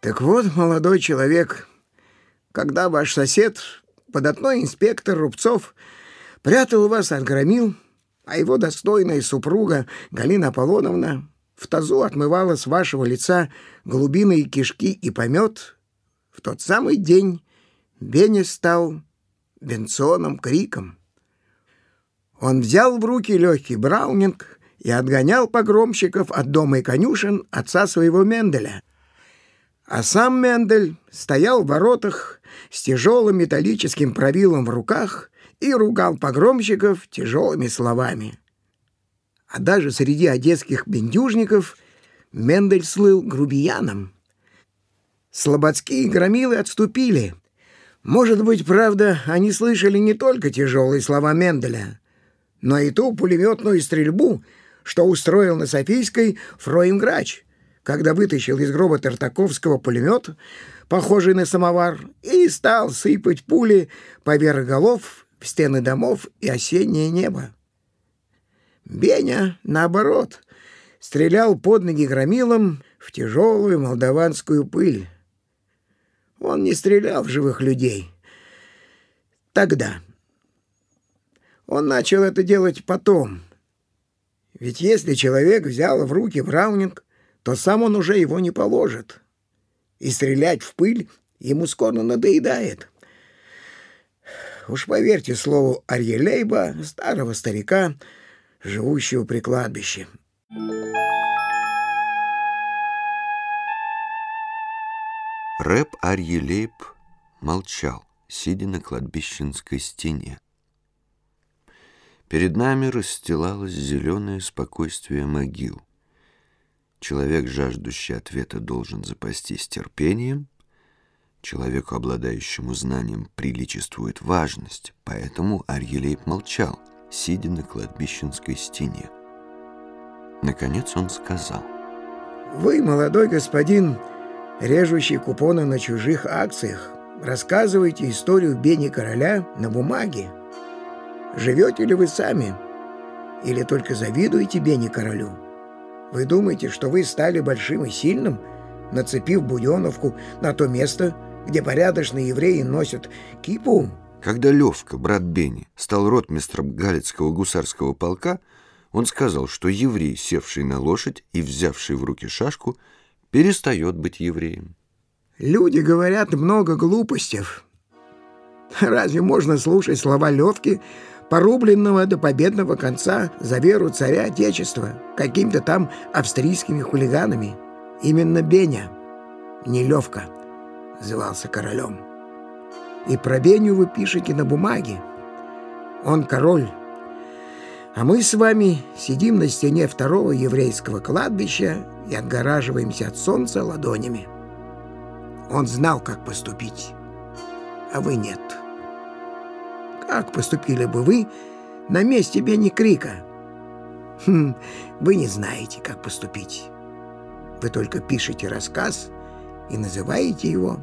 Так вот, молодой человек, когда ваш сосед, податной инспектор Рубцов, прятал вас от громил, а его достойная супруга Галина Аполлоновна в тазу отмывала с вашего лица голубиные кишки и помет, в тот самый день Беня стал бенционным криком. Он взял в руки легкий браунинг и отгонял погромщиков от дома и конюшен отца своего Менделя. А сам Мендель стоял в воротах с тяжелым металлическим правилом в руках и ругал погромщиков тяжелыми словами. А даже среди одесских бендюжников Мендель слыл грубияном. Слободские громилы отступили. Может быть, правда, они слышали не только тяжелые слова Менделя, но и ту пулеметную стрельбу, что устроил на Софийской Фроим Грач, когда вытащил из гроба Тартаковского пулемет, похожий на самовар, и стал сыпать пули поверх голов в стены домов и осеннее небо. Беня, наоборот, стрелял под ноги громилом в тяжелую молдаванскую пыль. Он не стрелял в живых людей. Тогда. Он начал это делать потом. Ведь если человек взял в руки браунинг, то сам он уже его не положит. И стрелять в пыль ему скоро надоедает. Уж поверьте слову Арьелейба, старого старика, живущего при кладбище. Рэп Арьелейб молчал, сидя на кладбищенской стене. Перед нами расстилалось зеленое спокойствие могил. Человек, жаждущий ответа, должен запастись терпением. Человеку, обладающему знанием, приличествует важность, поэтому Арьелейб молчал, сидя на кладбищенской стене. Наконец он сказал. «Вы, молодой господин, — режущий купоны на чужих акциях, рассказываете историю Бени Короля на бумаге. Живете ли вы сами? Или только завидуете Бени Королю? Вы думаете, что вы стали большим и сильным, нацепив Буденовку на то место, где порядочные евреи носят кипу? Когда Левка, брат Бени, стал ротмистром Галицкого гусарского полка, он сказал, что еврей, севший на лошадь и взявший в руки шашку, перестает быть евреем. Люди говорят много глупостей. Разве можно слушать слова Левки, порубленного до победного конца за веру царя Отечества, какими-то там австрийскими хулиганами? Именно Беня, не Левка, звался королем. И про Беню вы пишете на бумаге. Он король, а мы с вами сидим на стене второго еврейского кладбища и отгораживаемся от солнца ладонями. Он знал, как поступить, а вы нет. Как поступили бы вы на месте Бенни Крика? Хм, вы не знаете, как поступить. Вы только пишете рассказ и называете его